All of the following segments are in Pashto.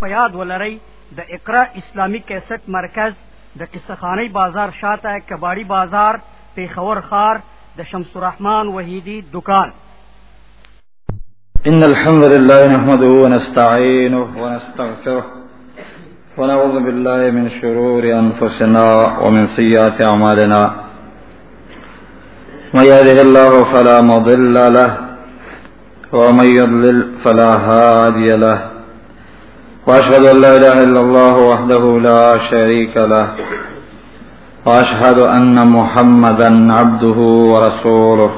په یاد ولرئ د اقرا اسلامی کیسټ مرکز د قصخانی بازار شاته کباړی بازار پیښور خار د شمس الرحمن وحیدی دکان ان الحمد لله نحمده ونستعينه ونستغفره ونعوذ بالله من شرور انفسنا ومن سيئات اعمالنا ما يهده الله فلا مضل له ومن يضلل فلا هادي له وأشهد أن لا إله إلا الله وحده لا شريك له وأشهد أن محمدا عبده ورسوله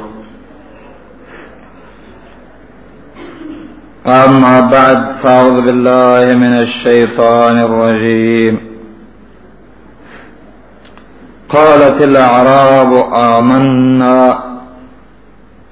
أما بعد فأعوذ بالله من الشيطان الرجيم قالت الأعراب آمنا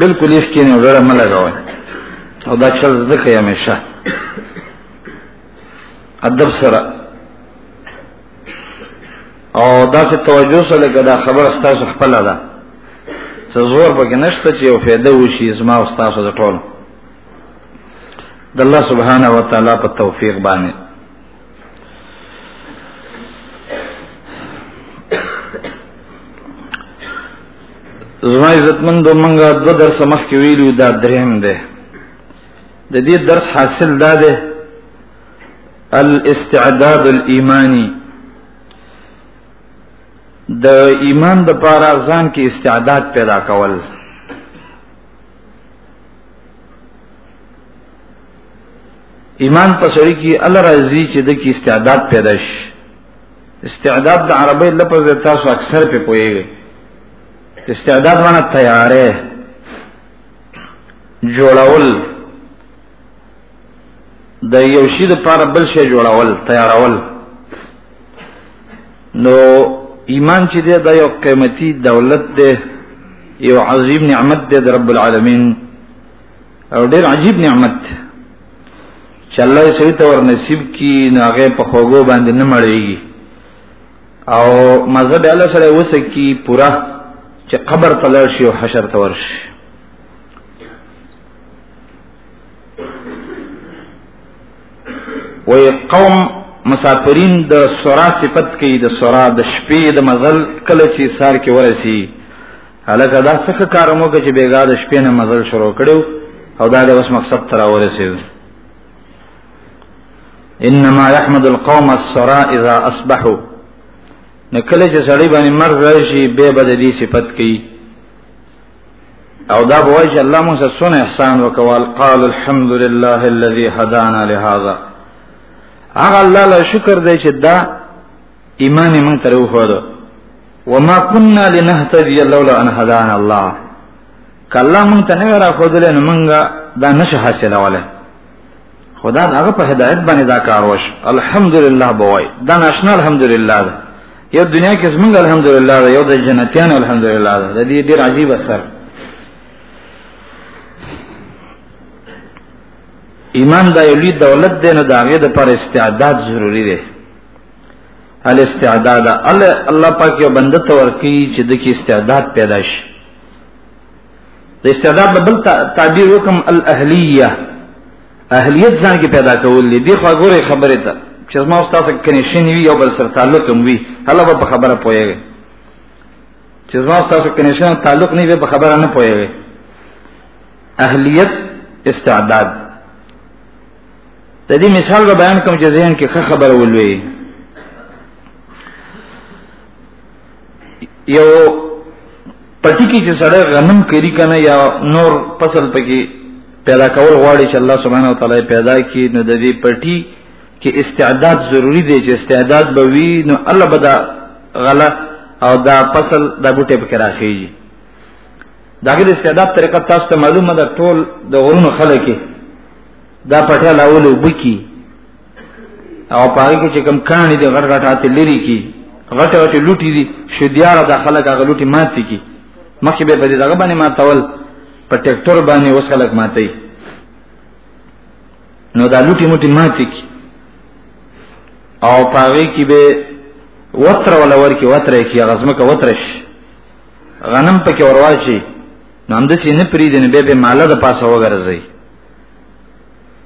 بالکل یې کینې وړه ملګوي او دا چل زده کوي همیشه ادب سره او دا څه توجه سره کدا خبر ستاسو خپل ده څه زور پکې نشته چې یو فایده وشي زما او تاسو د ټولو د الله سبحانه و تعالی په توفیق باندې زما عزتمند منګه دو درس مخ کې ویلو دا دریم دی د دې درس حاصل دا دی الاستعداد الايماني د ایمان د پاره ځان کې استعداد پیدا کول ایمان په سړی کې الله راضي چې د کی استعداد پیدا شي استعداد د عربی لفظ تاسو اکثر په پويږي استعداد معنی تیارې جوړول د یو شي د پاره بل شي جوړول تیارول نو ایمان چې دی دا یو قیمتي دولت دی یو عظیم نعمت دی د رب العالمین او ډیر عجیب نعمت چې الله یې سړي ته ور نصیب کی نو هغه په خوګو باندې نه مړېږي او مذهب الله سره وسکی پورا چې قبر تلل شي او حشر تور شي وی قوم مسافرین د سورا صفت کې د سورا د شپې د مزل کله چې سار کې ورسی هلکه دا څه کار مو کې چې بیګا د شپې نه مزل شروع کړو او دا د اوس مقصد تر ورسېد انما يحمد القوم السرا اذا اصبحوا نو کله چې سړی باندې مرګ راشي به بدلی صفت کوي او دا به وایي چې الله موږ سره څونه احسان وکوال قال الحمد لله الذي هدانا لهذا هغه الله له شکر دی چې دا ایمان یې موږ ته وښوده وما كنا لنهتدي لولا ان هدانا الله کله موږ ته نه راخودل نو موږ دا نشه حاصلوله خدا هغه په هدایت باندې دا کار وش الحمدلله بوای دا ناشنا الحمدلله ده یو دنیا کې زمونږ الحمدلله ده یو د جنتیان الحمدلله ده د دې ډیر عجیب اثر ایمان دا یو لوی دولت دی نو دا غي د پر استعداد ضروری دی ال استعداد الله پاک یو بنده تور کی چې د کی استعداد پیدا شي د استعداد د بل تعبیر وکم الاهلیه اهلیت ځان کې پیدا کول دي خو غوړې خبره ده چې ما استاد سره کنيشن وی یو بل سره تعلق هم وی هله په خبره پويږي چې ما استاد سره کنيشن تعلق نه وی په خبره نه پويږي اهلیت استعداد د دې مثال به بیان کوم چې ذهن کې ښه خبره ولوي یو پټی کې چې سړی غنم کری کنه یا نور فصل پکې پیدا کول غواړي چې الله سبحانه و تعالی پیدا کړي نو د دې پټی کې استعداد ضروری دی چې استعداد به وي نو الله به دا غله او دا فصل دا بوټي پکې راخیږي دا غیر استعداد طریقه تاسو ته معلومه ده ټول د غرونو خلک دا پټه لاول وبکی او پای کې چې کم کانی دي غړ غټاته لري کی غټه غټه لوټي دي شدياره د خلک هغه لوټي ماتي کی مخکې به په دې دغه باندې ماتول په ټریکټر باندې اوس خلک ماتي نو دا لوټي موټي ماتي کی او پای کې به وتر ولا ورکی وتر کی غزمه کا وترش غنم پکې ورواچی نو هم د سینې پریدنه به به مالا د پاسه وګرځي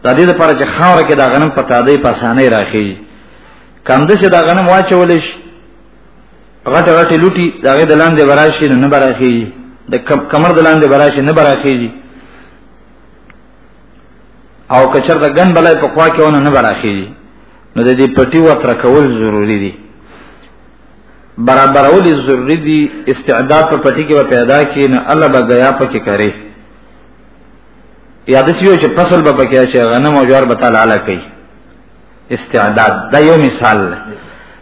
د دې لپاره چې خاور کې دا غنم په تادې په اسانه راخي کم دسه دا غنم واچول شي غټه غټه لوټي دا غي د لاندې براشي نه براشي د کمر د لاندې براشي نه براشي او کچر د غن بلای په خوا کې ونه نه براشي نو د دې پټي وتر کول ضروری دي برابرول ضروری دي استعداد په پټي کې پیدا کړي نه الله به غیا پکې کوي یا د سیو چې فصل به پکې چې غنم او جوار به تعالی علا کوي استعداد دا یو مثال دی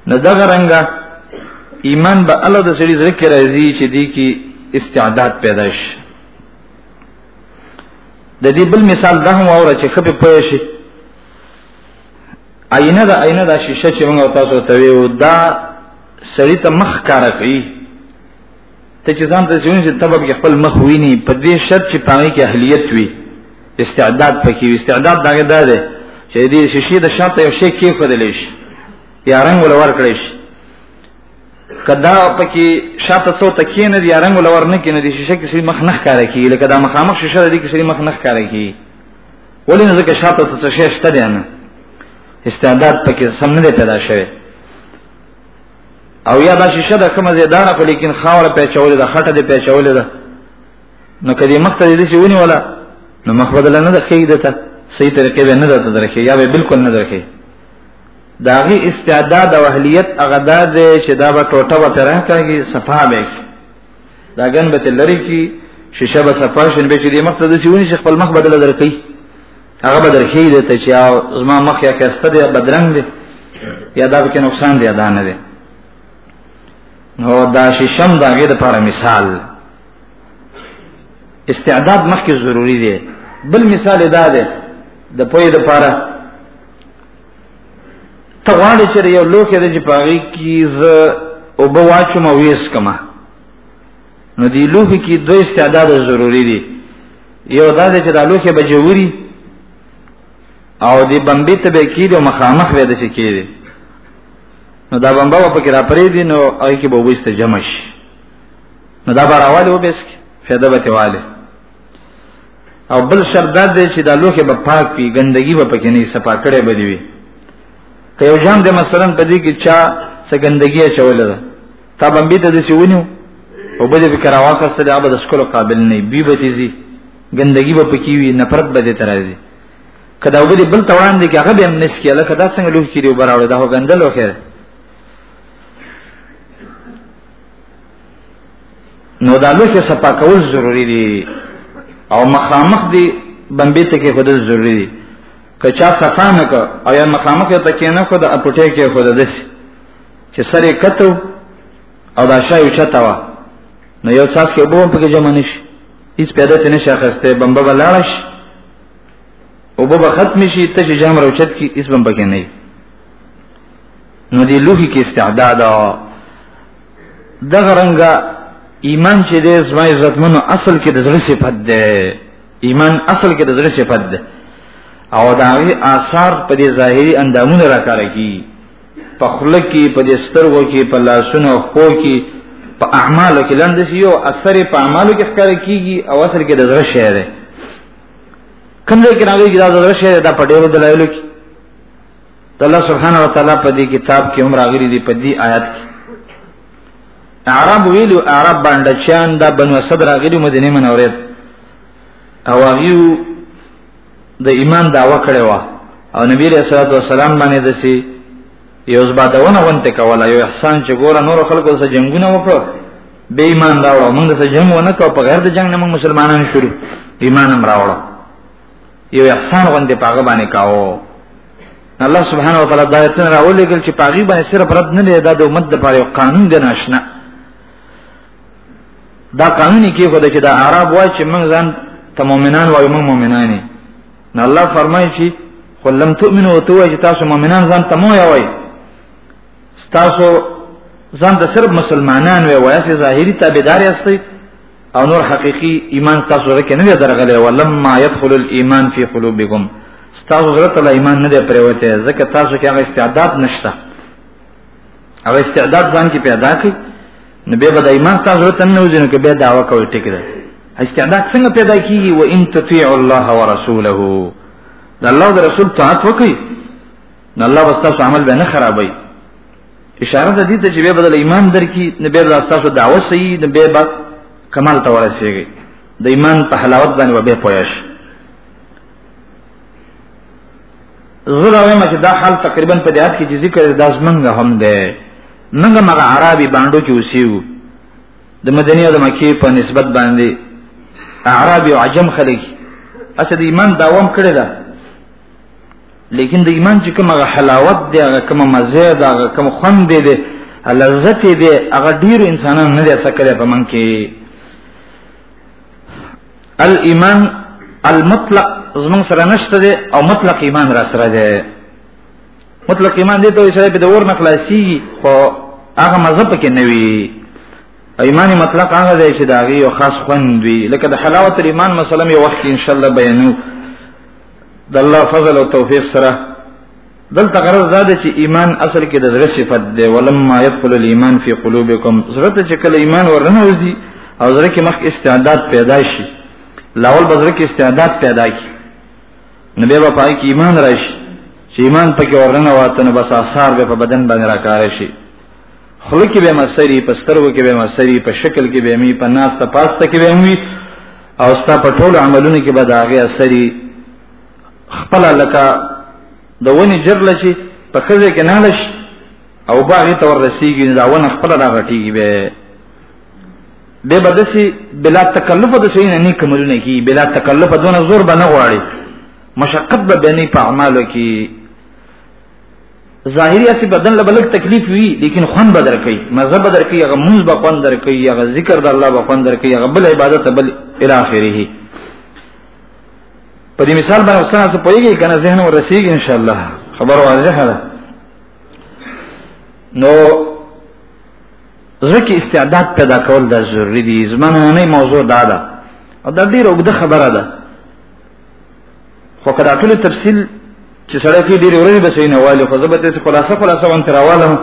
نو دغه رنګه ایمان به الله د سړي ذکر راځي چې دی کې استعداد پیدا شي د دې بل مثال دا هم اوره چې خپې پوه شي آینه دا آینه دا شیشه چې موږ تاسو ته ویو دا سړی ته مخ کار کوي ته چې ځان ته ځوین چې تبه کې خپل مخ ویني په دې شرط چې پاره کې اهلیت وي استعداد پکې وي استعداد دا ده ده چې دې شیشې د شاته یو شی کې خدل شي یا رنگ ول ور کړی شي کدا پکې شاته څو تکې نه یا رنگ ول ور نه کې نه دې شیشې کې مخ نه ښکار کی لکه دا مخامخ شیشې دې کې مخ نه ښکار کی ولې نه ځکه شاته څه شی شته نه استعداد پکې سم نه پیدا شوی او یا دا شیشه ده کومه زیدانه خو لیکن خاور په چولې ده خټه دې په چولې ده نو کدی مخ ته دې ونی ولا نو مخ بدل نه ده خېده ته صحیح طریقې به نه ده درکې یا به بالکل نه درکې داغي استعداد او اهلیت هغه دا دی چې دا به ټوټه به تراه کوي صفا به دا ګن به لری کی شیشه به صفا شین به چې دې مخ ته دې ونی شیخ خپل مخ بدل درکې هغه بدر شي د ته چې او زما مخ یا کسته دی بدرنګ دی یا دا به نقصان دی ادا نه دی نو دا شیشم دا غیر پر مثال استعداد مخکې ضروری دی بل مثال دا دی د پوی د پاره ته غواړې چې یو لوکه د جپاغي کی ز او بواچو مو ویس کما نو دی لوخي کې دوه استعداد ضروری دي یو دا چې د لوخي بجوري او د بمبي ته به کېږي او مخامخ به د شي کېږي نو دا بمبا په کې را پرې دي نو هغه کې به وسته جمع شي نو دا باراواله وبس کې فایده به تیواله او بل شرط دا دی چې دا لوخي به پاک وي ګندګي به پکې نه صفا کړي به دی که یو جام د مثلا په دې کې چا څه ګندګي اچول ده تا بمبي ته دسی ونیو او بده به کرا واخسته دا به د سکلو قابل نه بي به تیزي ګندګي به پکې وي نفرت به دې ترازي کدا وګړي بل توان دي هغه به هم نس کې لکه دا څنګه لوه کړي وبراوړ دا غندل وخه نو دا لوه کې صفا کول ضروری دي او مخامخ دي بمبي ته کې خدای ضروری دي که چا صفا نه کو او یا مخامخ ته کې نه خدای اپټه کې خدای دسي چې سره کتو او دا شای چته وا نو یو څاس کې بوم په جمع نشي هیڅ پیدا ته نشه خسته بمبه بلاړش او به ختم شي ته چې جام روچت کی اس بم پکې نه نو دی لوخي کې استعداد دغه رنګه ایمان چې د زما عزتمنو اصل کې د زړه صفت ده ایمان اصل کې د زړه صفت ده او دا غي آثار په دې ظاهري اندامونو راکاره کی په خله کې په دې سترګو کې په لاسونو خو کې په اعمالو کې لند شي او اثر په اعمالو کې ښکار کیږي او اثر کې د زړه شی دی کوم ځای کې راغلي چې دا د زړه شی دی دا په ډېرو دلایلو کې د الله سبحانه و تعالی په دې کتاب کې هم راغلي دي په دې آیات کې اعراب ویلو اعراب باندې چاند بنو صدر راغلي مدینه منورې او هغه د ایمان داوا کړې و او نبی له صلوات و سلام باندې د سی یو زبادونه ونته کوله یو احسان چې ګوره نور خلکو سره جنگونه وکړو به ایمان راوړو موږ سره جنگ ونه کو په غیر د جنگ نه موږ مسلمانان شروع ایمان هم راوړو یو احسان ونته پاګه باندې کاوه الله سبحانه و تعالی دا څنګه راولېګل چې پاګی باندې صرف رد نه لري دا د امت لپاره یو قانون دی ناشنا دا قانوني کې خو د چې د عرب وای چې موږ ځان ته مؤمنان وای موږ مؤمنان نه نو الله فرمایي چې قل لم تؤمنوا تو چې تاسو مؤمنان ځان ته مو وای تاسو ځان ته صرف مسلمانان وای وای چې ظاهري تابعدار یاستئ او نور حقيقي ایمان تاسو سره کې نه دی درغلی ولما يدخل الايمان في قلوبكم تاسو سره ته ایمان نه دی پریوته ځکه تاسو کې هغه استعداد نشته او استعداد ځان کې پیدا کړي نو به د ایمان تاسو ته نه وځنه کې به دعوا کوي ټیک ده استعداد څنګه پیدا کیږي و ان تطیع الله ورسوله د الله او رسول طاعت وکړي نو الله واستاسو عمل به نه خرابوي اشاره ده دې ته چې به بدل ایمان درکې نو به واستاسو دعوت صحیح نو به بعد کمال ته ورسیږي د ایمان په حلاوت باندې به پوهیږي زه دا وایم چې دا حال تقریبا په دیات کې چې ذکر دا زمنګ هم ده ننګ مغه عربي باندې کې اوسیو د مدنی او د مکی په نسبت باندې اعراب او عجم خلک اسه د ایمان داوام کړی دا لیکن د ایمان چې کومه حلاوت دی هغه کومه مزه ده هغه کوم خوند دی دی لذت دی هغه ډیر انسانان نه دی څکره په من کې الايمان المطلق زمون سره نشته دی او مطلق ایمان را سره دی مطلق ایمان دی ته چې په دور نه خلاصي خو هغه مذهب کې نه وي ایمان مطلق هغه دی چې دا یو خاص خوند وي لکه د حلاوت ایمان مثلا یو وخت ان شاء الله بیانو د الله فضل او توفیق سره دلته غرض دا دی چې ایمان اصل کې د زړه صفت دی ولما يدخل الايمان في قلوبكم زړه ته چې کله ایمان ورننه وځي او زړه کې مخ استعداد پیدا شي لاول به زړه کې استعداد پیدا کی نبی به پای کې ایمان راشي چې ایمان پکې ورننه واته نو بس آثار به په بدن باندې راکاره شي خله کې به مسری په سترو کې به مسری په شکل کې به می په ناس ته پاسته کې به می او ستا په ټول عملونو کې به دا غي اثرې خپل لکه د ونی جر لشي په خزه کې نه لشي او باغی ته ورسیږي دا ونه خپل را غټیږي به به بدسي بلا تکلف د سین نه کومونه کی بلا تکلف دونه زور به نه غواړي مشقت به بني په اعمالو کې ظاهری اسی بدن له بلک تکلیف وی لیکن خوان بدر کوي مزه بدر کوي هغه منځ به خوان در کوي هغه ذکر د الله به خوان در کوي هغه بل عبادت بل الی اخره په دې مثال باندې اوسه څه پويږي کنه ذهن ورسیږي ان شاء الله خبر واضحه ده نو ځکه استعداد پیدا کول د ضروری دي زمونه نه موضوع دا ده او دا ډیره وګړه خبره ده خو کله ټول تفصیل چې سړی کې ډیره ورې بسینه والی خو زبته خلاصه خلاصه وانت راوالم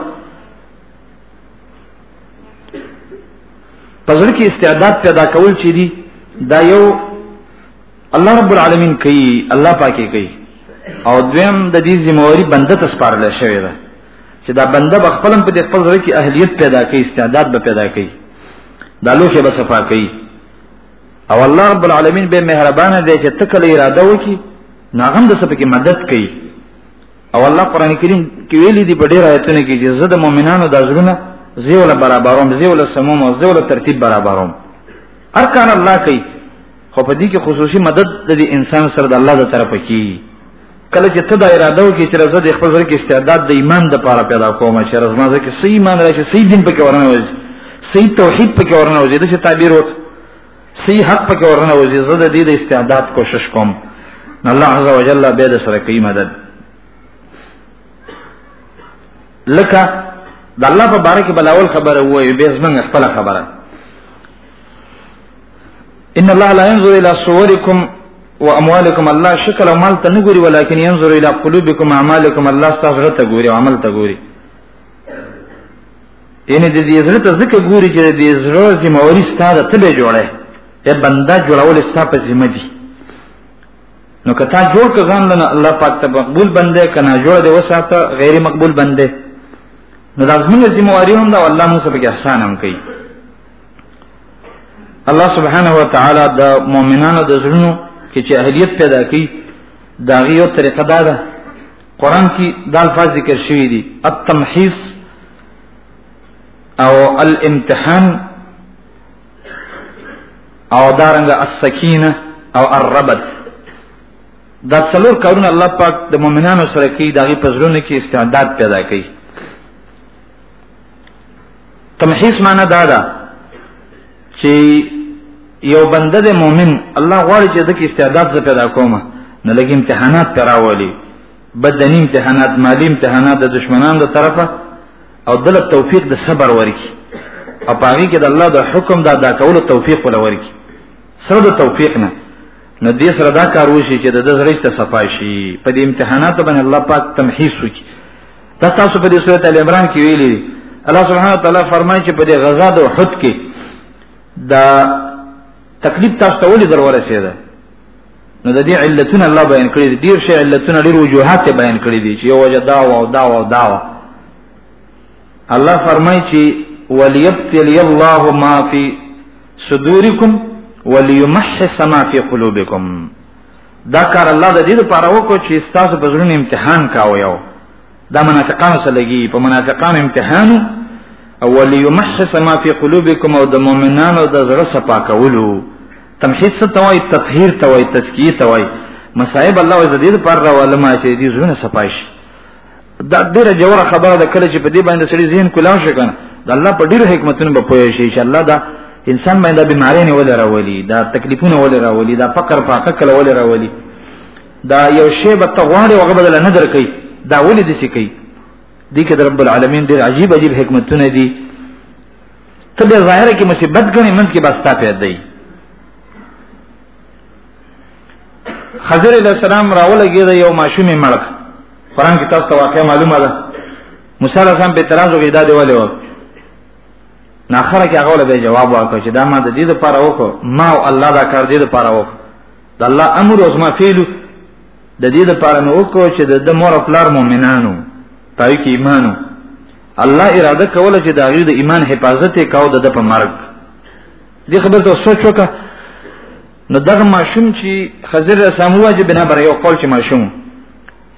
پزړه کې استعداد پیدا کول چي دي دا یو الله رب العالمین کوي الله پاکي کوي او دویم د دې ذمہواری بنده ته سپارل شوی ده چې دا بنده به خپل په دې خپل ځای کې اهلیت پیدا کوي استعداد به پیدا کوي دا لوخه به صفا کوي او الله رب العالمین به مهربان دی چې تکل اراده وکي ناغم د سپکه مدد کوي او الله قران کریم کې ویل دي په ډیر آیتونو کې چې زه د مؤمنانو د ځړونه زیول برابروم زیول سموم او زیول ترتیب برابروم ارکان الله کوي خو په دې کې خصوصي مدد د انسان سره د الله د طرفه کی کله چې ته دا اراده وکړي چې زه د خپل ځل کې استعداد د ایمان د پاره پیدا کوم چې راز ما ځکه صحیح ایمان راشي صحیح دین پکې ورنه وځي صحیح توحید پکې ورنه وځي دا چې تعبیر وکړي سی حق پکې ورنه وځي زه د دې د استعداد کوشش کوم الله عز وجل به د سره کوي مدد لکه د الله په باره کې بلاول خبره وایي به زمنګ خپل خبره ان الله لا ينظر الى صوركم واموالكم الله شکل او مال ته نه ګوري ولکن ينظر الى قلوبكم اعمالكم الله ستاسو ته ګوري او عمل ته ګوري یعنی د دې زړه ته ځکه ګوري چې د دې زړه ذمہواری ستاره ته به جوړه یا بنده جوړول ستا په ذمہ دي نو کته جوړ ک ځان له الله پاک ته مقبول بنده کنه جوړ دی وساته غیر مقبول بنده نو لازمه ذمہواری هم دا الله موږ په احسان هم کوي الله سبحانه و تعالی د مؤمنانو د زړونو کې چې اهلیت پیدا کړي دا غيو طریقه دا ده قران کې د الفاظ ذکر شوی دي التمحيص او الامتحان او دارنګ السکینه او الربط دا څلور کارونه الله پاک د مؤمنانو سره کوي دغه پزړونه کې استعداد پیدا کوي تمحيص معنی دا ده چې یو بنده د مؤمن الله غواړي چې دغه استعداد زه پیدا کوم نه لګي امتحانات تراولي بدني امتحانات مالی امتحانات د دشمنانو له طرفه او دل توفیق د صبر ورکی او پاغي کې د الله د حکم د ادا کولو توفیق ول ورکی سره د توفیق نه نو دې سره دا کار وشي چې د زړه ته صفای شي په دې امتحانات باندې الله پاک تمحیص وکړي دا تاسو په دې سورۃ ال عمران کې ویلي الله سبحانه وتعالى فرمایي چې په دې غزا د احد کې دا تکلیف تاسو ته ولې ضرور رسیدا نو د دې علتونه الله بیان کړی دي ډیر شی علتونه ډیر وجوهات بیان کړی دي چې یو وجه دا او دا او دا الله فرمایي چې وليبتلي الله ما في صدوركم وليمحص ما في قلوبكم دا کار الله د دې لپاره وکړ چې تاسو په زړه امتحان کاوه یو دا منافقانو سره لګي په منافقانو امتحان او وليمحص ما في قلوبكم او د مؤمنانو د زړه صفا کولو تمحيص توای تطهير توای تزکیه توای مصائب الله عز وجل پر راولما چې دې زړه صفا شي دا ډیره جوړه خبره ده کله چې په دې باندې سړي ذهن کولاو شي کنه د الله په ډیرو حکمتونو به پوه شي چې الله دا انسان باندې بیماری نه ولر راولي دا تکلیفونه ولر راولي دا فقر فاقه کله ولر راولي دا یو شی به تغواړي او غبدل نه درکې دا ولې دي سې کوي دي کې رب العالمین ډیر عجیب عجیب حکمتونه دي ته به ظاهر کې مصیبت غني منځ کې بستا پیدا دی خضر علیہ السلام راولګي د یو ماشوم مړک قران کې تاسو ته واقعا معلومه ده موسی علیہ السلام په ترازو کې دا دی ولې و ناخره کې هغه له جواب ورکړ چې دا ما د دې لپاره وکړ ما او الله دا کار دې لپاره وکړ د الله امر او ما فعل د دې لپاره مې وکړ چې د مور او پلار مؤمنانو پای کې ایمانو الله اراده کوله چې دا غي د ایمان حفاظت وکاو د په مرګ دې خبرته سوچ وکړه نو دغه ماشوم چې خزر رسامو واجب بنا بر یو قول چې ماشوم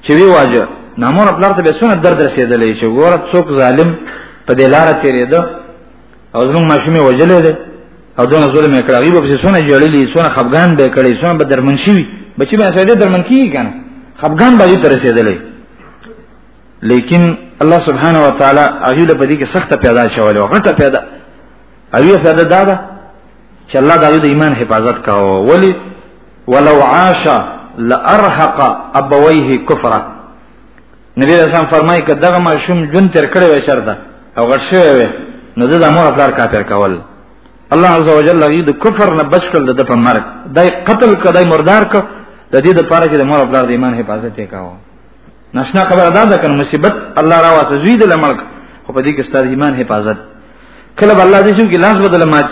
چې وی واجب نامور خپل ته به سونه درد رسیدلې چې ګوره څوک ظالم په دې لار تیرېده او زموږ ماشومې وجلې ده او دغه ظلم یې کړی غیب په سونه جوړلې سونه خفغان به کړی سونه به درمن شي بچی به سره درمن کیږي کنه خفغان به تر رسیدلې لیکن الله سبحانه و تعالی هغه له پدې کې سخت پیدا شوی او غټه پیدا هغه پیدا دا ده چې الله دا د ایمان حفاظت کاوه ولی ولو عاش لارهق ابويه كفرا نبی رسول فرمایي کړه دغه ماشوم جون تر کړه وې چرته او غټ شوی وې نو د امر خپل کافر کول الله عز وجل لغی د کفر نه بچ کړل د په مرګ دای قتل کړه دای مردار کړه د دې لپاره چې د مور خپل د ایمان حفاظت وکاوه ناشنا خبر ادا ده کنه مصیبت الله را واسه زوی د لمړک خو په دې کې ستاسو ایمان حفاظت کله الله دې شو کې لاس بدل مات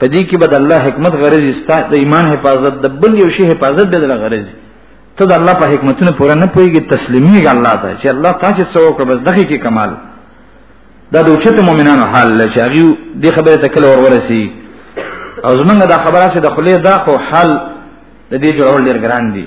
په دې کې بد الله حکمت غرض استا د ایمان حفاظت د بل یو شی حفاظت به د غرض ته د الله په حکمتونو پوره نه پويږي تسلیمي الله ته چې الله تا چې څوک بس دغه کې کمال دا د اوچت مؤمنانو حال لچ هغه دې خبره ته کله ورورسي او زمونږ دا خبره چې د خلې دا خو حال د دې جوړول ډیر ګران دي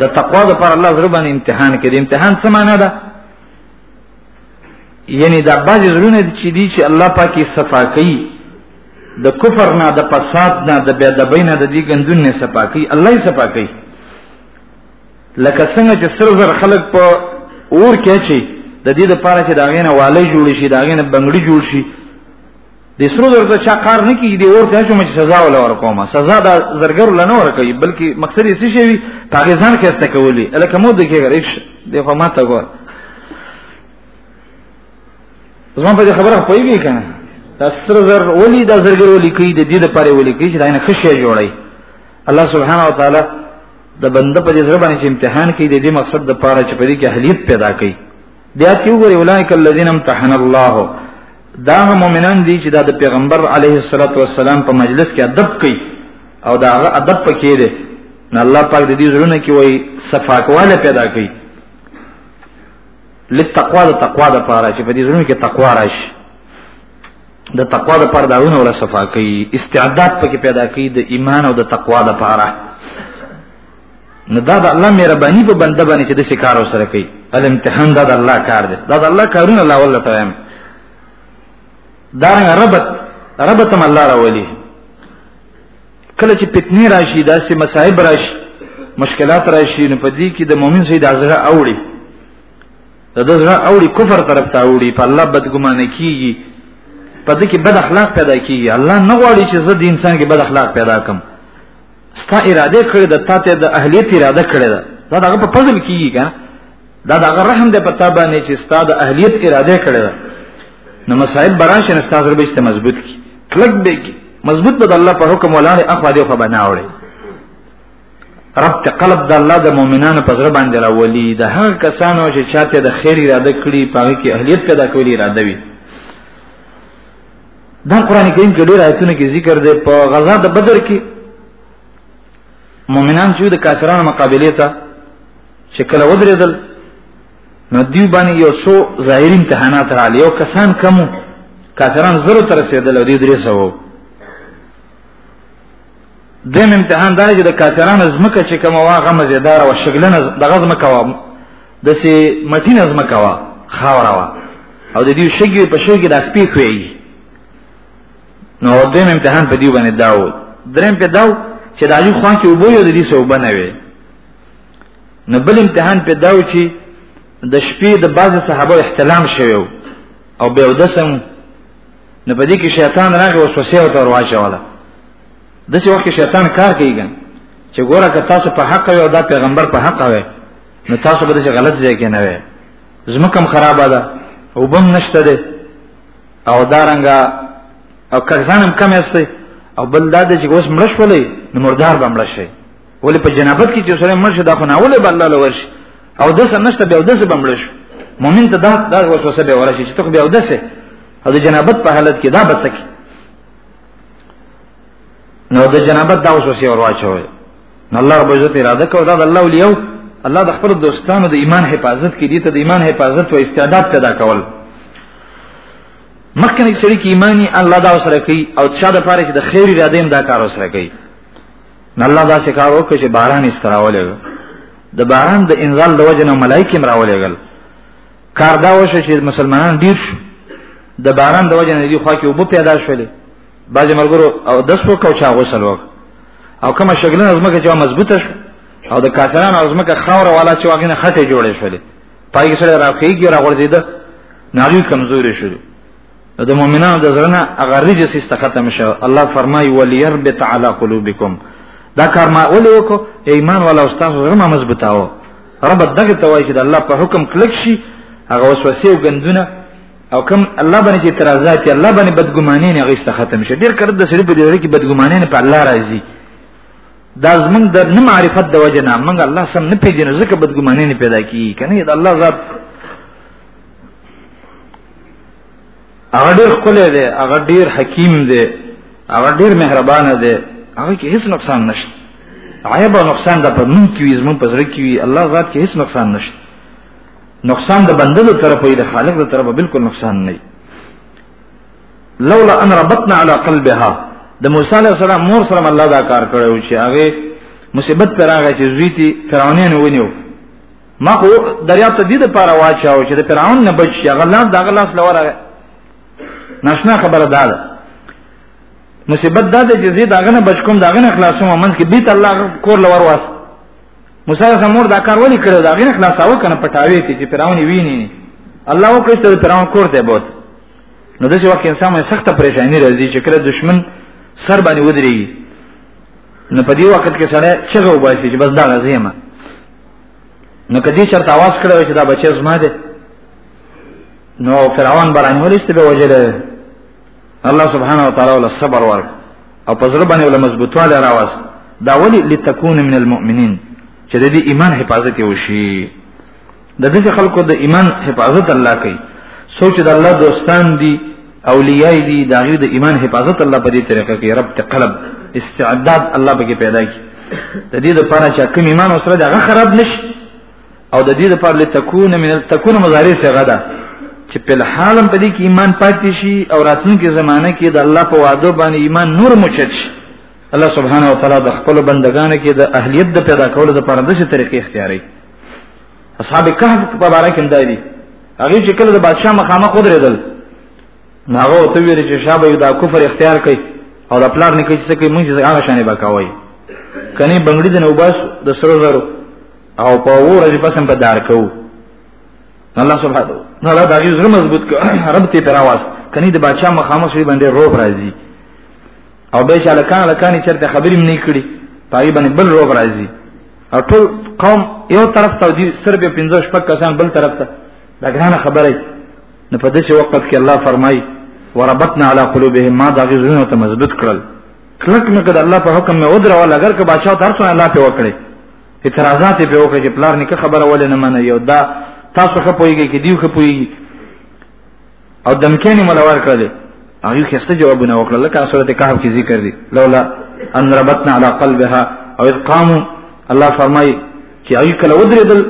د تقوا د پر الله زړه باندې امتحان کې د امتحان څه معنی ده یعنی دا باز زړونه چې دي چې الله پاکي صفا کوي د کفر نه د فساد نه د بیا د بین د دې ګندون نه صفا کوي الله یې صفا کوي لکه څنګه چې سر زر خلق په اور کې چي د دې لپاره چې دا غینه والي جوړ شي دا غینه بنگړي جوړ شي د سرو زر ته چا کار نه کیږي د اور ته چې مې سزا ولا ورکوم سزا د زرګر لنه ورکوي بلکې مقصد یې څه شي وي هغه ځان کې است کولی الکه مو د کېږي ریښ د خو ماته ګور زما په خبره پويږي کنه دا سر زر ولي دا زرګر ولي کوي د دې لپاره ولي کوي چې دا نه خشه جوړي الله سبحانه و تعالی د بنده په دې سره باندې امتحان کوي د دې مقصد د پاره چې په دې کې اهلیت پیدا کوي بیا چې وګوري اولایک الذین امتحن الله دا مؤمنان دي چې د پیغمبر علیه الصلاۃ والسلام په مجلس کې ادب کوي او دا هغه ادب پکې دی نه الله پاک د دې زړونه کې وای صفاکواله پیدا کوي لتقوا د تقوا د پاره چې په دې زړونو کې تقوا راشي د تقوا د پاره داونه ولا صفا کوي استعداد پکې پیدا کوي د ایمان او د تقوا د پاره نو دا د الله مهرباني په بنده باندې چې د شکار سره کوي ال امتحان دا د الله کار دی دا د الله کارونه الله ولا تعالی دا رنګ ربط ربط هم الله راولي کله چې فتنه راشي دا سه مصايب راشي مشکلات راشي نو په دې کې د مؤمن سي د ازره اوړي د ازره اوړي کفر طرف ته اوړي په الله بدګمانه کیږي په دې کې بد اخلاق پیدا کیږي الله نه غواړي چې زه د انسان کې بد اخلاق پیدا کړم ستا اراده کړې ده تا ته د اهلیت اراده کړې ده دا دغه په فضل کیږي کنه دا دغه رحم ده پتا باندې چې ستا د اهلیت اراده کړې ده نو مصائب براشه نه ستا ضرب است مضبوط کی کلک به کی مضبوط به الله په حکم ولاړ اخوا دی خو بنا وړي رب ته قلب د الله د مؤمنانو په ضرب باندې راولي د هغه کسانو چې چاته د خیر اراده کړي په هغه کې اهلیت پیدا کوي اراده وي دا قران کریم کې ډېر آیتونه کې ذکر دی په غزا د بدر کې مؤمنان چې د کافرانو مقابله ته چې کله ودرېدل نو دی باندې یو څو ظاهري امتحانات راغلي یو کسان کمو کافران زرو تر رسیدل او دی درې سو دیم امتحان دا چې د کافرانو زمکه چې کومه واغه مزیدار او شګلنه د غزمه کوم د سي مټین از مکوا خاورا وا او د دې شګي په شګي د خپې خوېږي نو د امتحان په دی باندې داو درم په داو چې د علی خوان کې وبو یو د دې سو بنوي نو بل امتحان په داو چې د شپې د بعض صحابه احتلام شوی او به ودسم نو په دې کې شیطان راغی وسوسه او تور واچوله دغه وخت شیطان کار کوي چې ګوره که تاسو په حق یو دا پیغمبر په حق وي نو تاسو به دې غلط ځای کې نه وي زمکم خرابه ده او بم نشته ده او دارنګا او کزانم کم استه او بل دا چې اوس مړش ولې نو مردار به مړ شي ولې په جنابت کې چې سره مړ شي دا خو نه ولې بل له ورش او د سم نشته به او د سم به مړ شي مؤمن ته دا دا وسوسه به ورشي چې ته به او د سه او د جنابت په حالت کې دا بچکی نو د جنابت دا وسوسه ورواچوي الله رب عزت اراده کو دا الله ولیو الله د خپل دوستانو د ایمان حفاظت کې دي ته د ایمان حفاظت او استعداد پیدا کول مخکې نه سړي کې ایمانی الله دا سره کوي او چا د پاره چې د خیر اراده هم دا کار سره کوي نه الله دا څه کار وکړي چې باران استراولې د باران د انزال د وجنه ملایکې مراولېګل کار دا وشه چې مسلمانان ډیر شو د باران د وجه نه دی خو کې وب پیدا شولې بعضی ملګرو او دس وکاو چا غسل وک او کومه شګلن ازمکه چې مضبوطه شو او د کافرانو ازمکه خاور والا چې واګنه خټه جوړې شولې پای کې سره راخېږي را غورځیده نالی کمزوري شو د مؤمنانو د زړه هغه رج سیسته ختم شو الله فرمایي وليربط على قلوبكم دا کار ما ولې وکړو ایمان ولا استاد زړه ما مضبوطاو رب دغه توای چې د الله په حکم کلک شي هغه وسوسه او غندونه او کوم الله باندې چې ترازات الله باندې بدګماني نه غیست ختم شي ډیر کړه د سړي په دې کې بدګماني نه په الله راضي دا زمونږ د نه معرفت د وجه نه موږ الله سم نه پیژنو ځکه بدګماني نه پیدا کی کنه دا الله ذات هغه ډیر خپل دی هغه ډیر حکیم دی هغه ډیر مهربان دی هغه کې هیڅ نقصان نشته عیب او نقصان د په مونږ کې زمونږ په زړه کې الله ذات کې هیڅ نقصان نشته نقصان د بنده د طرف وي د خالق د طرف بالکل نقصان نه لولا ان ربطنا على قلبها د موسی علیه السلام مور سره الله دا کار کړو چې هغه مصیبت پر هغه چې زویتی فرعونین ونیو ما خو دریاب ته دې د پاره واچاو چې د فرعون نه بچ شي هغه لاس دا غلاس لور ناشنا خبره ده مصیبت دا ده چې زید هغه نه بچ کوم دا غنه خلاصوم منځ کې بیت الله کور لور واست موسی علیه السلام دا کار ولې کړو دا غیر خلاصاو کنه پټاوي ته چې فرعون ویني الله او کړی چې فرعون کور ته بوت نو دغه وخت انسان مې سخته پریشانی راځي چې کله دشمن سر باندې ودرېږي نو په دې وخت کې سړی چغه وباسي چې بس دا راځي ما نو کدی چرته आवाज کړو چې دا بچی زما دی نو فرعون برانه ولې ست به وجره الله سبحانه وتعالى ول صبر ور او پزړه باندې ول مضبوطواله راواس دا ولي لتكون من المؤمنين چې د ایمان حفاظت وشي د دې خلکو د ایمان حفاظت الله کوي سوچ د الله دوستان دي اولیاء دي دا غي د ایمان حفاظت الله په دې طریقه کوي رب ته قلب استعداد الله به پیدا کوي د دې لپاره چې کوم ایمان اوسره دا خراب نشي او د دې لپاره لتكون من التكون مضارع صيغه ده چې په حال په دې کې ایمان پاتې شي او راتلونکي زمانه کې د الله په وعده باندې ایمان نور مچت شي الله سبحانه و تعالی د خپل بندگانو کې د اهلیت د پیدا کولو لپاره دغه طریقې اختیاري اصحاب کهف په اړه کې اندایي هغه چې کله د بادشاہ مخامه قدرتل ناغه ته ویل چې شابه دا کفر اختیار کړي او د پلان نه کوي چې موږ هغه شانه بکاوي کني بنگړي د نوباس د سرو زرو او په ورځ پسم په دار کو الله سبحانه تعالی دا یو زړه مضبوط کو رب ته پرواز کني د بادشاہ مخامخ وی باندې روب راځي او به شاله کان لکانی چرته خبرې مې کړې پای باندې بل روب راځي او ټول قوم یو طرف ته دی سر به 15 شپږ کسان بل طرف ته دا ګرانه خبره نه په دې وخت کې الله فرمایي وربطنا على قلوبهم ما دا غزونه ته مضبوط کړل کلک مې کړه الله په حکم مې ودرول اگر که بادشاہ تر څو الله په وکړي اعتراضات به وکړي چې پلار نیکه خبره ولې نه مني او دا تاسو خه پويږي کې دیو خه پويږي او دمکینی ملوار کړل هغه خسته جوابونه وکړل لکه سورته کهف کې ذکر دي لولا ان ربتنا على قلبها او اذ قاموا الله فرمای چې هغه کله ودرېدل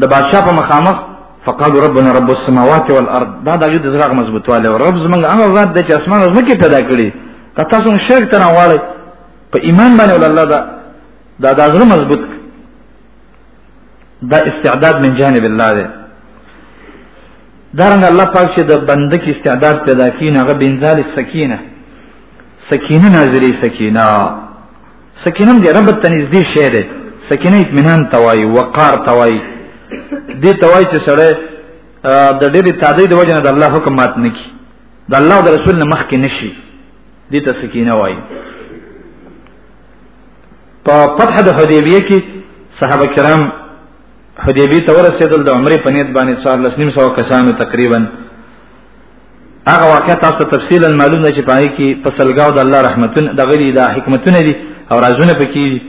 د بادشاہ په مخامخ فقالوا ربنا رب السماوات والارض دا د یوه زړه مضبوطواله او رب زمنګ هغه ذات د چې اسمان زمکه پیدا کړی تاسو شرک تر واړی په ایمان باندې ول الله دا دا د زړه مضبوط دا استعداد من جانب الله دی دارنګ الله پاک چې د بنده کې استعداد پیدا کین هغه بنزال سکینه سکینه نازلی سکینه سکینه د رب ته نږدې شی دی سکینه اطمینان توای وقار توای دې توای چې سره د ډېرې تادې د وجنه د الله حکم مات نکي د الله او د رسول نه مخ کې نشي دې ته سکینه وای په فتح د حدیبیه کې صحابه کرام حدیبی ته ورسېدل د عمرې په نیت باندې 14 نیم سو کسانو تقریبا هغه واقعا تاسو تفصیلا معلوم نه چې پای کې پسلګاو د الله رحمتون د غلی د حکمتونه دي او رازونه پکې دي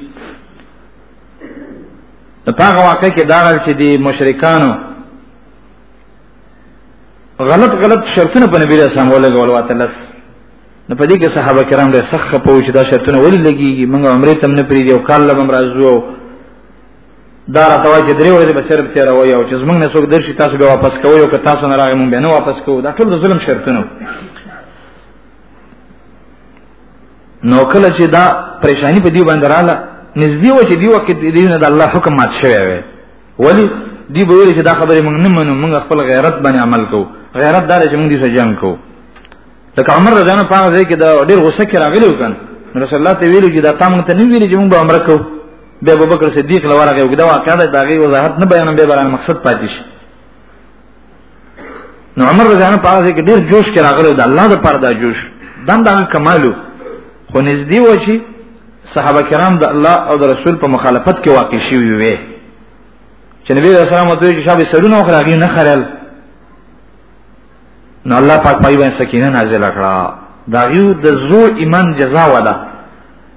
په هغه واقع کې دا چې د مشرکانو غلط غلط شرطونه په نبی رسول الله لګول واتلس نو په دې کې صحابه کرام له سخت په وجه دا شرطونه ولې لګيږي موږ عمره تم نه پریږي او کال لبم راځو دا راته واجه درې ورځې به صرف تیر وای او چې زمنګ نه څوک درشي تاسو به واپس کوی او که تاسو نه راغی مونږ به نه واپس کوو دا ټول د ظلم شرطونه نو کله چې دا پریشانی په دې باندې رااله نږدې و چې دی وخت دې نه د الله حکم مات شوی وي ولی دی به ویل چې دا خبره موږ نه منو موږ خپل غیرت باندې عمل کوو غیرت دار چې موږ دې سره جنگ کوو لکه عمر رضی الله عنه ځای کې دا ډېر غوسه کې راغلی وکړ رسول الله ته ویلو چې دا تام ته نه ویل چې موږ به عمر کوو به ابوبکر صدیق لورغه وګدا واقعا دا غي وضاحت نه بیانوم به بران مقصد پاتې شي نو عمر رضی الله په هغه کې ډیر جوش کې راغلو د الله د پر دا جوش دم دا کمالو خو نږدې و چې صحابه کرام د الله او د رسول په مخالفت کې واقع شوي وي چې نبی رسول الله متوي چې شابه سرونه او خراغي نه خړل نو الله پاک پای باندې سکینه نازل کړه دا یو د زور ایمان جزا ودا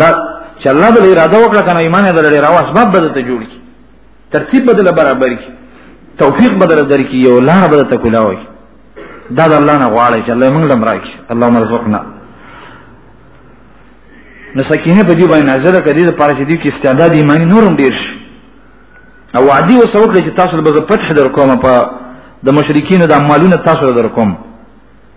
دا چې الله بل اراده وکړه کنه ایمان یې درلې راو اسباب بدل ته جوړ کی ترتیب بدل برابر کی توفیق بدل درکې یو لار بدل ته کولاوي دا د الله نه غواړي چې الله موږ لم راکړي اللهم ارزقنا نو سکینه په دې باندې نظر کړي د پاره چې دې کې استعداد ایمانی نورم ډیر شي او وعده وسو کړی چې تاسو به زه فتح در کوم په د مشرکین د اعمالونو تاسو در کوم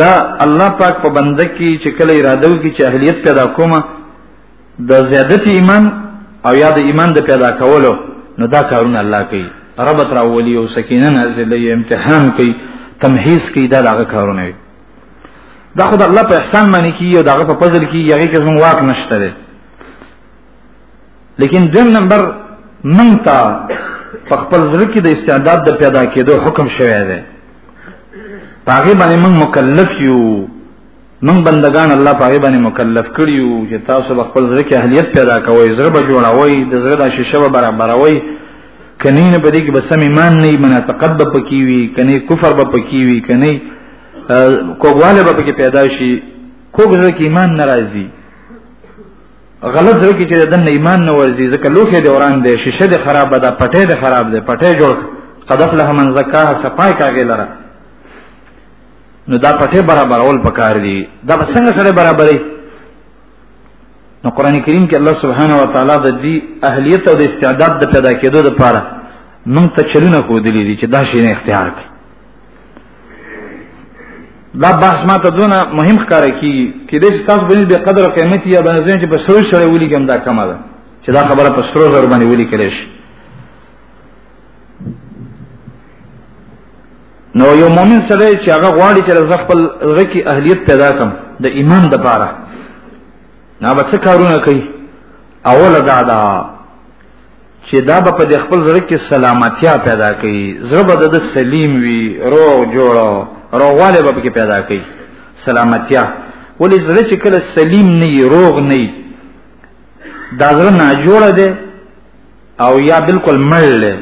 دا الله پاک په بنده کې چې کله اراده وکړي چې اهلیت پیدا کومه د زیادت ایمان او یا د ایمان د پیدا کولو نو دا کارونه الله کوي ربط راولي او سکینه نازلې امتحان کوي تمهیز کوي دا هغه کارونه وي دا خدای الله په احسان باندې کوي او داغه په فضل کوي هغه کې زموږ واک نشته دی لیکن دویم نمبر مونږ ته په خپل ځل کې د استعداد د پیدا کېدو حکم شوی دی پاګې باندې موږ مکلف یو موږ بندگان الله پاګې باندې مکلف کړیو چې تاسو به خپل ځکه اهلیت پیدا کوئ زړه به جوړوي د زړه د شیشه به برابروي کني نه پدې کې به سم ایمان نه منافقت به پکې وي کني کفر به پکې وي کني کوګواله به پکې پیدا شي کوګ ځکه ایمان ناراضي غلط زړه کې چې دنه ایمان نه ورزي ځکه لوخه دی وران دی شیشه دی خراب ده پټه دی خراب ده پټه جوړ قد افلح من زکاها صفای کاږي لره نو دا پټه برابر اول پکار دي دا څنګه سره برابرې نو قران کریم کې الله سبحانه و تعالی د دې اهلیت او د استعداد د پیدا کېدو لپاره موږ ته چلونه کودلې دي چې دا شی نه اختیار کړي دا بحث ما ته دونه مهم ښکار کی کې د تاسو باندې به قدر قیمتي یا باندې چې په سرو سره ولي کوم دا کمه ده چې دا خبره په سرو زر باندې ولي کړي شي نو یو مؤمن سره چې هغه غواړي چې د خپل رکی اهلیت پیدا کم د ایمان د پاره نه به څه کارونه کوي اوله دا دا چې دا به په خپل زړه کې سلامتیا پیدا کوي زړه به د سلیم وي روغ جوړ روغواله به کې پیدا کوي سلامتیا ولې زړه چې کله سلیم نه وي روغ نه وي دا زړه نه جوړ دی او یا بالکل مړ دی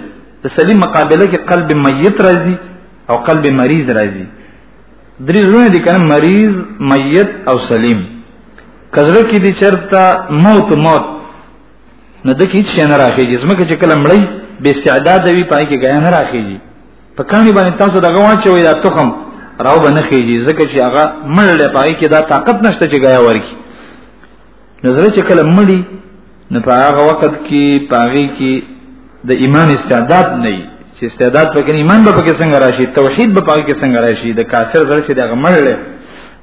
د سلیم مقابله کې قلب میت راځي او قلب مریض راځي درې زونه دي کنه مریض میت او سلیم کزړه کې دي چرته موت موت نه د هیڅ شي نه راخېږي زمکه چې کله مړی به استعداد وي پای کې غیا نه راخېږي په کاني باندې تاسو دغه واچوي دا تخم راو بنه خېږي ځکه چې هغه مړ لې پای کې دا طاقت نشته چې غیا ورکی نظر چې کله مړی نه په هغه وخت کې پاغي کې د ایمان استعداد نه وي چې استعداد پکې ایمان به پکې څنګه راشي توحید به پکې څنګه راشي د کافر زړه چې د غمړل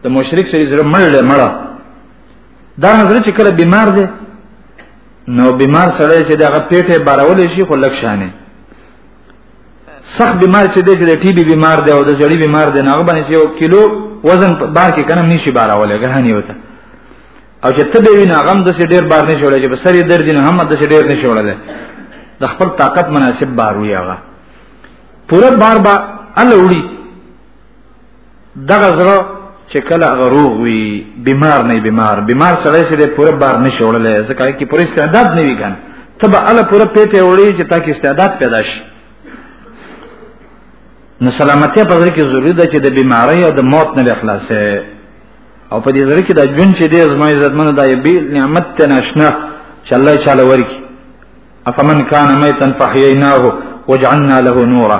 د مشرک سره زړه مړل مړه دا نظر چې کله بیمار دی نو بیمار سره چې دغه پیټه بارول شي خو لک شانه سخت بیمار چې دی چې ټي بي بیمار دی او د جړی بیمار دی نو باندې یو کیلو وزن بار کې کنه نشي بارول غهنی وته او چې ته به وینا غم د سې ډیر بار نه شوړل چې په سری درد نه هم د سې ډیر نه شوړل د خپل طاقت مناسب بار وی هغه پوره بار با الله وړي دغه زړه چې کله هغه روغ وي بیمار نه بیمار بیمار سره چې د پوره بار نشي وړلې ځکه کې پوره استعداد نه وي ګان تبه ال پوره پیته وړي چې تاکي استعداد پیدا شي نو سلامتی په ځای کې ضروری ده چې د بیماری او د موت نه خلاصې او په دې ځای کې د جون چې د زما عزتمن د یبی نعمت ته ناشنا چې الله تعالی ورکی افمن کان میتن فحییناه وجعلنا له نورا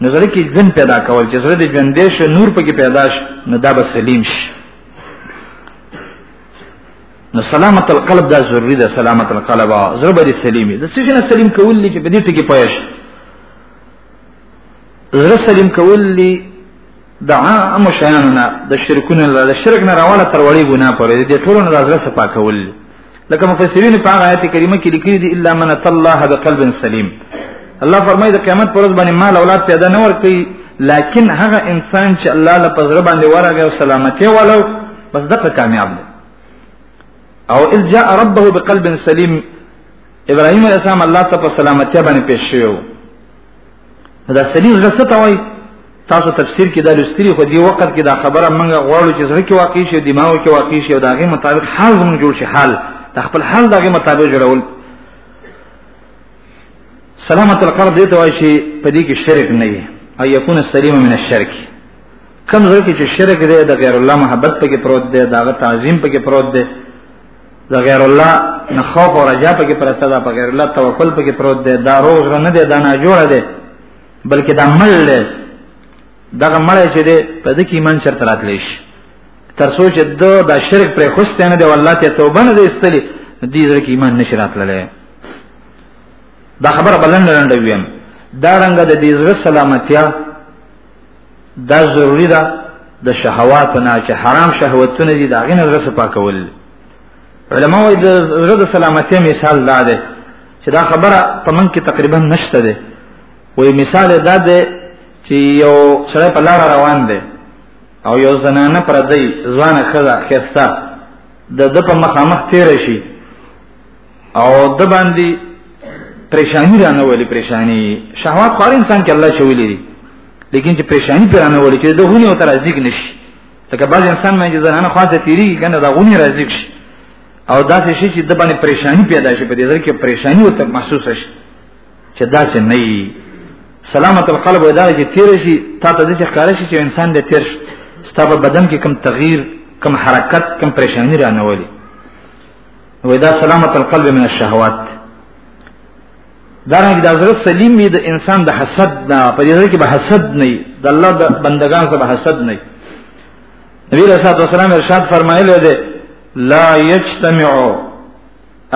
نظر کې ځن پیدا کول چې زړه دې ژوندې شي نور پکې پیدا شي نو دا به سلیم شي نو سلامت القلب دا ضروری ده سلامت القلب زړه به سلیمي د څه نه سلیم کول دي چې په دې ټکی پوهش زړه سلیم کول دي د عام شیانو نه د شرکونو نه د شرک نه راواله تر وړي ګناه پورې دي ټول نه ځله صفا کول لکه مفسرین په آیت کریمه کې لیکلي دي الا من الله بقلب سلیم الله فرمایي د قیامت پر ورځ باندې مال اولاد پیدا نه ور کوي لکن هغه انسان چې الله له پزره باندې ورغه او سلامتی ولو بس دغه کامیاب دی او اذ جاء ربه بقلب سلیم ابراهيم عليه السلام الله ته په سلامتی باندې پیښ شو دا سلیغ غصه ته وای تاسو تفسیر کې دا لستری خو دی وخت کې دا خبره منګه غواړو چې زړه کې واقع شي دماغ کې واقع شي او داغه مطابق حال زموږ جوړ شي حال د خپل حال داغه مطابق جوړول سلامت القلب دې ته وای شي په دې کې شرک نه وي او یکون سلیم من الشرک کم زړه کې چې شرک دی د غیر الله محبت پکې پروت دی داغه تعظیم پکې پروت دی د غیر الله نه خوف او رجا پکې پرته ده په غیر الله توکل پکې پروت ده دا روغ نه ده دا نه جوړه ده بلکې دا مل ده دغه مړ چې ده په دې کې ایمان شرط راتلی شي تر څو چې د د شرک پر خوسته نه دی والله ته توبه نه استلی دې زړه کې ایمان نشي راتللی دا خبره بلند لنډ ویم دا رنګ د دې زړه سلامتیا دا ضروری ده د شهوات نه چې حرام شهوتونه دي دا غنه رس پاکول علماء وایي د زړه د سلامتی مثال دا ده چې دا خبره پمن کې تقریبا نشته ده وایي مثال دا ده چې یو سره په لار روان دی او یو زنانه پر دی ځوان خزه خستا د د په مخامخ تیر شي او د باندې پریشانی را نه ولې پریشانی شهوات خور انسان کې الله چويلې دي لیکن چې پریشانی پر نه ولې چې د غونی او ترازیک نشي لکه بعض انسان باندې زنانه خاصه تیری کنه دا غونی رازیک شي او داسې شي چې د باندې پریشانی پیدا شي په دې ځل کې پریشانی او تک محسوس شي چې داسې نه وي سلامت القلب ودا چې تیر شي تا ته د ښکار شي چې انسان دې تیر شي ستاسو بدن کې کم تغییر کم حرکت کم پریشانی را نه ولي وای دا سلامت القلب من الشهوات دارنګ د حضرت سلیم د انسان د حسد نه په دې کې به حسد نه د الله د بندگان سره حسد نه نبی رسول الله صلی الله ارشاد فرمایلی دی لا یجتمع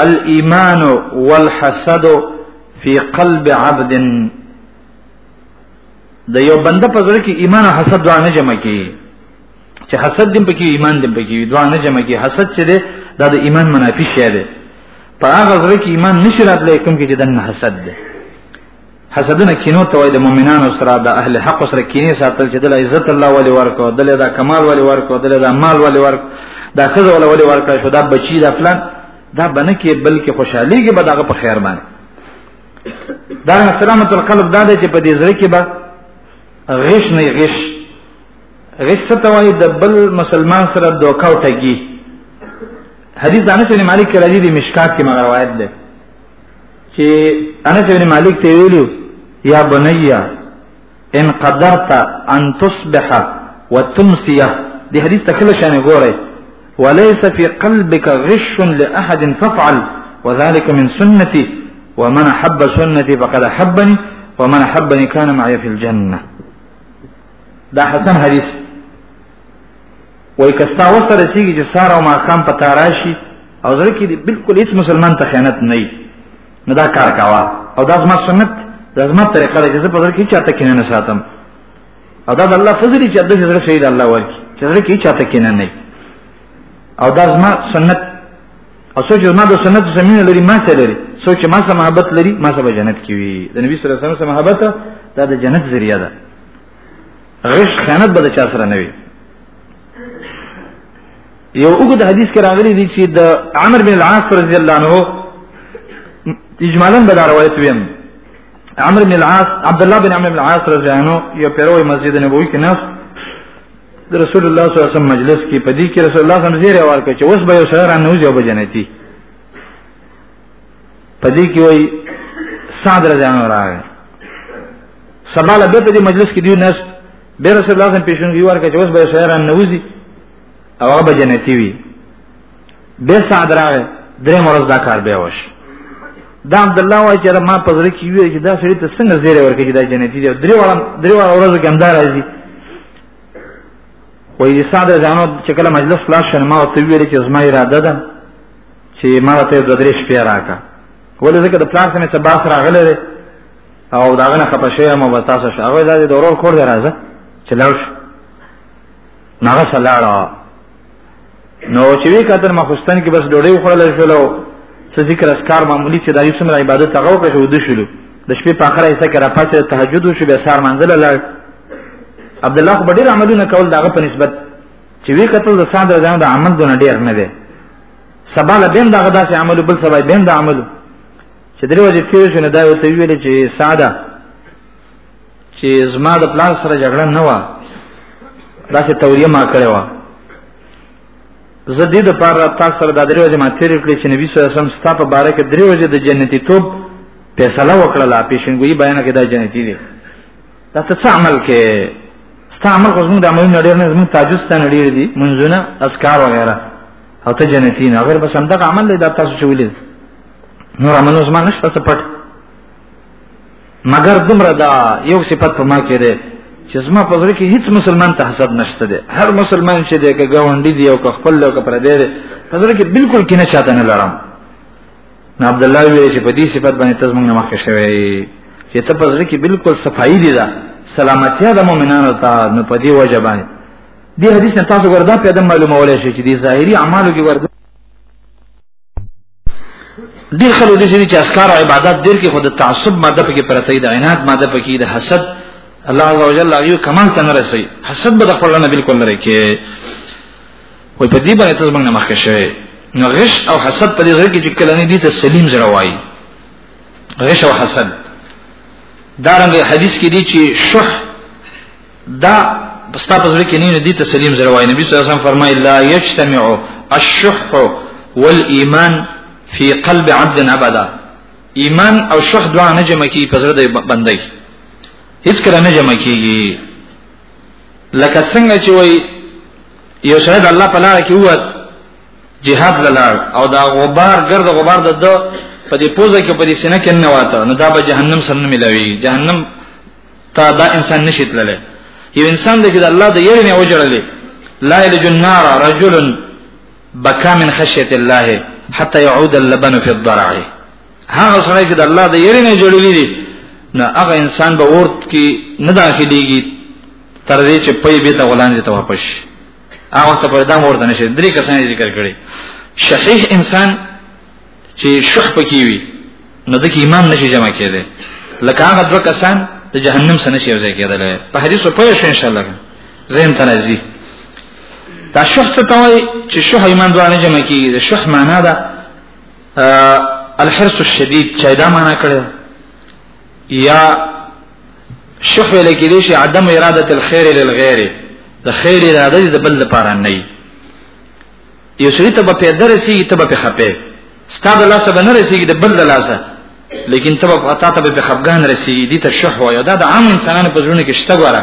الايمان والحسد في قلب عبد د یو بنده په ځل کې ایمان او حسد دوه نه جمع کیږي چې حسد دې پکې ایمان دې پکې دوه نه جمع کې حسد چې ده دا د ایمان منافي شی ده په هغه ځای کې ایمان نشي راتلای کوم کې چې دنه حسد ده حسدونه کینو ته وای د مؤمنانو سره د اهل حق سره کینې ساتل چې د عزت الله ولي ورکو د له کمال ولي ورکو د له مال ولي ورک دا خزه ولي ولي ورکړ شو دا بچی دا فلان دا بنه کې بلکې خوشحالي کې به دغه په خیر باندې دا سلامت القلب دا دی چې په دې ځای کې به غش نه غش غش ته وایي د بل مسلمان سره دوکا او ټګي حدیث دانه چې مالک کې راځي د مشکات کې مغه روایت ده چې انس بن مالک ته ویلو یا بنیا ان قدرت ان تصبح وتمسي دې حدیث ته کله شانه ګوره وليس في قلبك غش لاحد فافعل وذلك من سنتي ومن حب سنتي فقد حبني ومن حبني كان معي في الجنه دا حسن حدیث وای کستا وسره سیږي چې ساره او ماقام په تاراشي او زړه کې بالکل هیڅ مسلمان ته خیانت نه وي نه دا کار کاوه او دا زما سنت دا زما طریقه ده چې زه په زړه کې چاته کینه نه ساتم او دا د الله فضل چې د زړه شهید الله ورکی چې زړه کې چاته کینه نه او دا زما سنت او سوچ ما د سنت زمينه لري ما سره لري سوچ ما سره محبت لري ما سره جنت کې وي د نبی صلی الله علیه وسلم محبت دا د جنت ذریعہ ده غش خیانت به چا سره نه وي یو وګد حدیث کې راغلي دي چې د عمرو بن العاص رضی الله عنه اجمالاً به دا روایت ویم عمرو بن العاص عبد الله بن عمرو بن العاص رضی الله عنه یو پیروي مسجد نبوي کې ناس د رسول الله صلی الله علیه وسلم مجلس کې پدې کې رسول الله صلی الله علیه وسلم زیره ورکړ چې اوس به یو سره نه وځي او بجنتی پدې کې وای سعد رضی الله راغی سبا له دې مجلس کې دی نس بیر رسول الله صم پیشنګي ورکړ چې اوس به شهران نوځي او هغه به جنتی وي به سعد راغی درې مرز دا کار به وش دا عبد الله وای چې ما پزړه کې وی چې دا سړی ته څنګه زیره ورکړي چې دا جنتی دی درې وړم درې وړم ورځو کې همدار راځي وای ساده ځانو چې کله مجلس خلاص شنه ما ته ویل چې زما اراده ده چې ما ته د درې شپې راکا ولې ځکه د پلان سره څه باس راغله ده او دا غنه خپه شوی مو به تاسو شو هغه د دورور کور دی راځه چې لاړ شو ناغه سلاړه نو چې وی کتر ما خوستان کې بس ډوډۍ خوړل شو لو څه ذکر اسکار معمولی چې د یو څومره عبادت هغه وکړ شو د شلو د شپې په اخره یې سکه را پاسه تهجد شو به سار منزل لاړ عبد الله خو ډیر عملونه کول داغه په نسبت چې وی کتل د ساندر ځان د عمل دونه ډیر نه دی سبا له بیم دغه داسې عمل بل سبا بیم د عمل چې درې وجه تیر شو نه دا وته ویل چې ساده چې زما د پلان سره جګړه نه و داسې توریه ما کړې و زه دې د پاره تاسو سره د درې وجه ما تیر کړې چې نبی صلی الله علیه وسلم ستا په باره کې درې وجه د جنتی توپ فیصله وکړه لا پیشنګوئی بیان کې دا جنتی دی دا ته څه عمل کې ستا عمل خو زموږ د عملونو ډېر نه زموږ تاجوز ته نه ډېر دي منځونه اسکار وغیرہ او ته جنتی نه غیر بس همدغه عمل دی دا تاسو چې ولید نور عملونه زما نشته څه پټ مګر دومره دا یو صفت په ما کې ده چې زما په ځل کې هیڅ مسلمان ته حسد نشته ده هر مسلمان چې ده که گاونډي دی او که خپل او که پردې ده په ځل کې بالکل کې نه چاته نه لرم نو عبد الله ویل چې په دې صفت باندې تاسو موږ نه مخکې شوی چې ته په ځل کې بالکل صفائی دي دا سلامتی د مؤمنانو ته نو په دې وجه باندې دې حدیث نه تاسو وردا پیدا معلومه ولې شي چې دې ظاهري اعمالو کې وردا ډیر خلک دې چې اسکار او عبادت ډیر کې خود تعصب ماده پکې پرته ده عنایت ماده پکې ده حسد الله عز وجل هغه کمال ته نه رسي حسد به د خپل نه بالکل نه رکه وای په دې باندې تاسو باندې مخکې شوی نو غش او حسد په دې ځای کې چې کله نه دي ته سلیم زړه وای غش او حسد دا رنګ حدیث کې دي چې شح دا پستا په ځای کې نه دي ته سلیم زړه وای نبی صلی الله علیه وسلم فرمایي لا یجتمع الشح والایمان فی قلب عبد ابدا ایمان او شح دوا نه جمع کی په زړه بندي هیڅ کله نه جمع کیږي لکه څنګه چې وای یو سره د الله په لار کې ووت جهاد لار او دا غبار ګرد غبار د دو په دې پوزه کې په دې سینه کې نه واته نو دا به جهنم سره نه ملاوي جهنم ته دا انسان نشي تللی یو انسان د کې د الله د یری نه وجړلې لا یلج النار رجل بکا من خشیت الله حتى يعود اللبن في الضرع هغه سره کې د الله د یری نه جوړلې دي نه هغه انسان به ورت کې نه داخليږي تر دې چې پي به ته غولانځي ته واپس شي هغه څه پر دام ورته نشي درې کسان ذکر کړي شحیح انسان چې شح پکې وي نو دغه امام نشي جمع کېده لکه هغه دوه کسان د جهنم سره نشي ځای کېدل په حدیث په پوه شو ان شاء الله زين تنازي دا شح څه توي چې شح ایمان دوه نه جمع کیږي د شح معنا ده الحرص الشديد چې دا معنا کړی یا شیخ ویل کې دي چې عدم اراده الخير للغير د خیر اراده د بل لپاره نه وي یو سړي ته په درسي ته په خپه ستاسو لاس به نه رسیږي د بل لاسه لیکن ته په عطا ته به خفګان رسیږي دي ته شح وایو دا د عام انسانانو په ژوند کې شته غواړي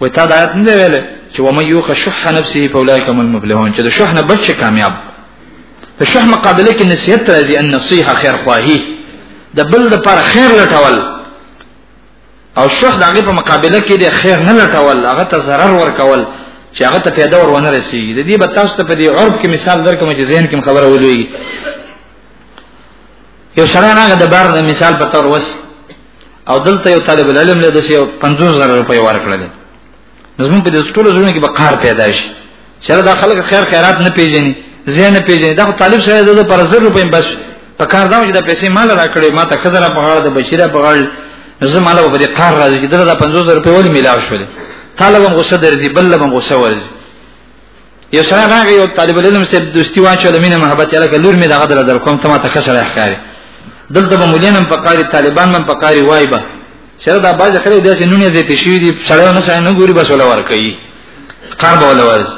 وای تا دا آیت نه ویل چې و من یوخ شح نفسه فاولئک هم المفلحون چې د شح نه بچ کامیاب په شح مقابله کې نصیحت راځي ان نصیحه خیر خواهی د بل لپاره خیر لټول او شح دغه په مقابله کې د خیر نه لټول هغه ته zarar ورکول چې هغه ته پیدا ور ونه رسیږي د دې به تاسو ته په دې عرب کې مثال درکوم چې ذهن کې خبره ولوي یو شرانه د بار د مثال په تور وس او دلته یو طالب العلم له دسه 50000 روپۍ ورکړل زمون په دې ټول ژوند کې به قهر پیدا شي چېر دا خلک خیر خیرات نه پیژني زین نه پیژني دا طالب سره د پر 1000 روپۍ بس په کار دا چې دا پیسې مال راکړي ما ته خزر په غاړه د بشیره په غاړه زه مال په دې قهر راځي چې دا 50000 روپۍ ولې ملاو شول طالب هم غوسه درځي بل هم غوسه ورځي یو سره راغی یو طالب العلم سره دوستي واچو لمینه محبت یاله کلور می دغه در کوم ته ما ته خسر احکاری دلته به مولینم په قاری طالبان من په قاری وایبه سره دا باز خره داسې نونه زیت شي دي سره نه سره نه ګوري بس ولا ور کوي قار به ولا ورز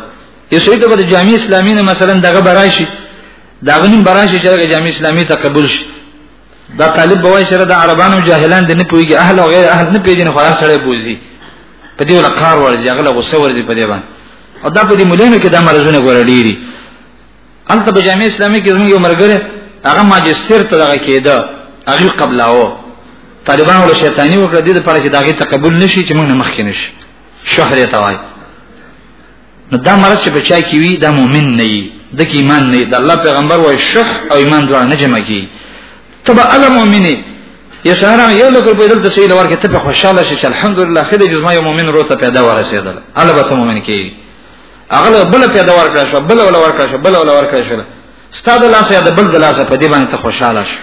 یو سوی ته به جامع اسلامي نه مثلا دغه براشي دغه نیم براشي چې جامع اسلامي ته قبول شي دا طالب به وای سره د عربانو جاهلان د نه پويږي اهل او غیر اهل نه پیژني خو هر سره بوزي په دې ولا قار ورځي هغه غوسه ورځي په دې باندې او دا په دې مولانو کې دا مرزونه ګور ډیری انت په جامع اسلامي کې زموږ یو مرګره هغه ماجستیر ته دغه کېده هغه قبلاو طالبان ول شیطانی وکړه د دې لپاره چې داغه تقبل نشي چې موږ مخکې نشي شهر ته وای نو دا مرز چې بچا کی وی دا مؤمن نه دی د ایمان نه دی الله پیغمبر وای شح او ایمان دواړه نه جمع کی تبا الله مؤمنه یا شهران یو لک روپۍ دلته شي لور کې ته په خوشاله شې چې الحمدلله خدای جزما یو مؤمن روته پیدا ورسېدل البته مؤمن کې هغه بل پیدا ورکړ شو بل ول ورکړ شو بل ول ورکړ شو ستاد لاس یا د بل د لاس په دې باندې ته خوشاله شې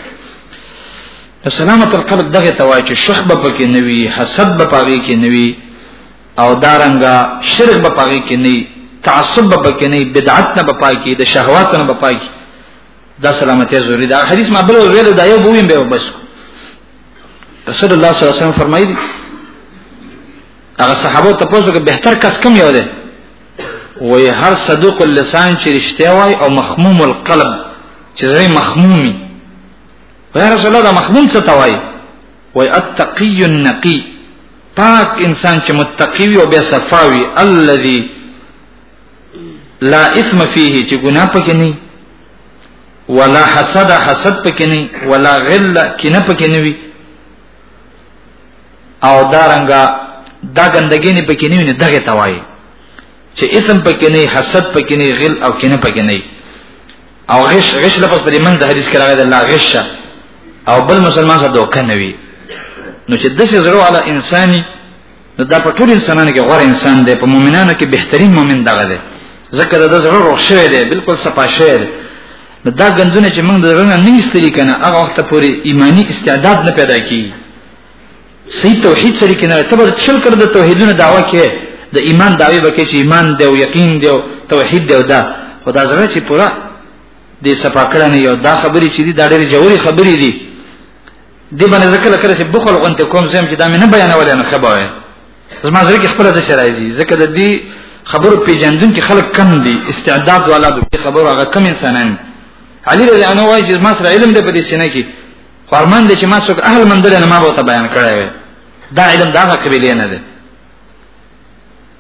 سلامت القلب دغه توای چې شخ به پکې نوي حسد به پاږي کې نوي او دارنګا شرک به پاږي کې نه تعصب به پکې نه بدعت نه به پاږي د شهوات نه به پاږي دا سلامتی ضروری دا حدیث ما بل ویل دا یو بویم به بس رسول الله صلی الله علیه وسلم فرمایلی هغه صحابه ته پوښتنه کوي بهتر کس کم یو دی وای هر صدوق اللسان چې رښتیا وای او مخموم القلب چې زړه مخمومي وای رسول الله دا مخموم څه توای وای التقی النقی پاک انسان چې متقی وي او بے صفاوي الذي لا اسم فيه چې ګناه پکې نه ولا حسد حسد پکې نه ولا غل کینه پکې نه وي او دارنګا دا ګندګي نه پکې نه وي دغه توای چې اسم پکې نه حسد پکې نه غل او کینه پکې نه او غش غش لفظ په دې من د حدیث کې راغلی الله غش او بل مسلمان سره دوکه نه وي نو چې د څه زرو علی انساني نو دا په ټول انسانانو کې غوره انسان دی په مؤمنانو کې بهترین مؤمن دغه دی ځکه د زړه روغ شوی دی بالکل صفا شوی دی نو دا غندونه چې موږ د زړه نه نېستري کنه هغه وخت پورې ایمانی استعداد نه پیدا کیږي صحیح توحید سره کې نه تبر شل کړ د توحیدونو دعوه کې د ایمان دعوی به کې چې ایمان دی او یقین دی او توحید دی او دا خدا زړه چې پورا د صفا کړنه یو دا خبرې چې دي دا ډېرې جوړې خبرې دي دی باندې ذکر کړی چې بخل غونته کوم زم چې دا مې نه بیانول نه خبره زما زړه کې خپل د شرایزي ځکه د دې خبرو پیجندون کې خلک کم دي استعداد والا د خبرو هغه کم انسانان علي رضی الله عنه وايي چې ما سره علم د پدې سینه کې فرمان دي چې ما څوک اهل مندل نه ما به ته بیان کړی وي دا علم دا هغه قبيله نه ده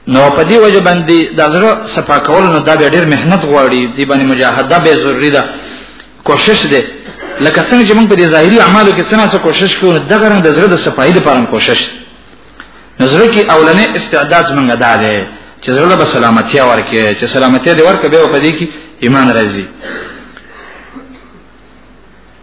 نو په دې وجه باندې د زړه صفا کول نو دا به ډیر مهنت غواړي دی باندې مجاهده به ضروری ده کوشش ده لکه څنګه چې موږ په دې ظاهري اعمالو کې څنګه څه کوشش کوو د غرن د زړه د صفای لپاره کوشش نظر کې اولنې استعداد موږ دا ده چې زړه به سلامتی ورکړي چې سلامتی دې ورکړي به په دې کې ایمان راځي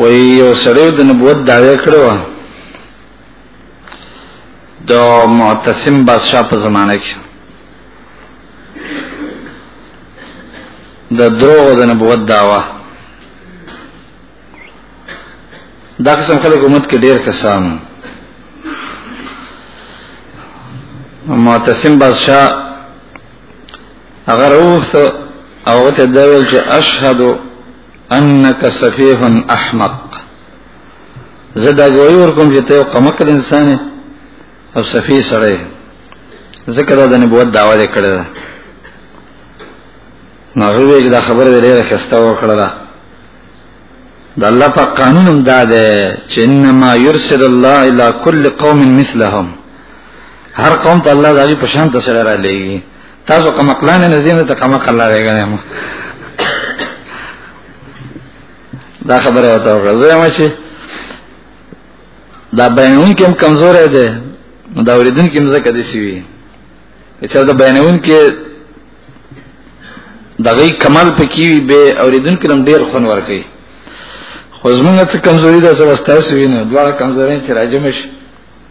وی یو سړی د نبوت دعوی کړو د معتصم بادشاہ په زمانه کې د دروغ د نبوت داوا دا قسم خلک امت کې ډیر کسان معتصم بادشاہ هغه راووتو او ورته دا ویل چې اشهد انک سفیه احمق زه دا ګوی ورکوم چې ته یو قمقل انسان یې او سفی سړی ځکه دا د نبوت دعوه دې کړې ده نو هغه ویل دا خبره دې ډېره ښایسته وکړه ده د الله په قانون هم دا ده چې انما يرسل الله الى كل قوم مثلهم هر قوم ته الله دغه په شان ته سره را لېږي تاسو کوم کلان نه زینه ته کوم کلا دی غنه مو دا خبره وته ورځه ما چې دا بیانون کې کمزور دی دا اوریدن کې مزه کدي سی وی چې دا بیانون کې دغه کمال پکې وی به اوریدن کې لم ډیر خون ور کوي خو زمونږ څخه کمزوري ده سره ستاسو وینه دواړه کمزوري چې راځم شي